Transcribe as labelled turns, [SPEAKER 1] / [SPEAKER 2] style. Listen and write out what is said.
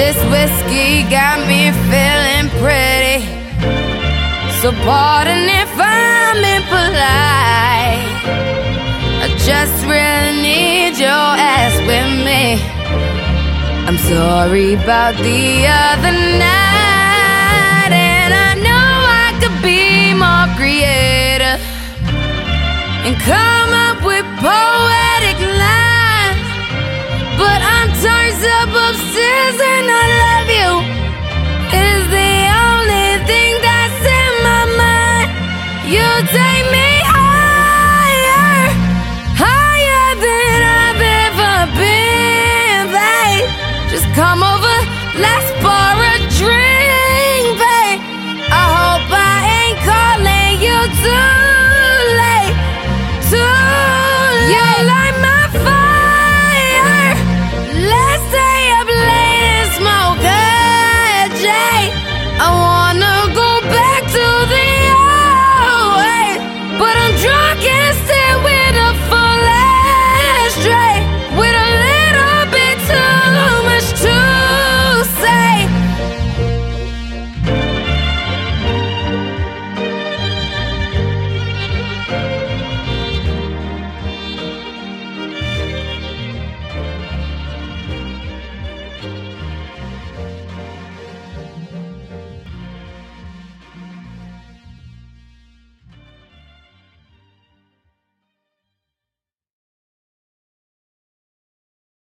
[SPEAKER 1] This whiskey got me feeling pretty. So pardon if I'm impolite. I just really need your ass with me. I'm sorry about the other night, and I know I could be more creative and come up with poetic lines.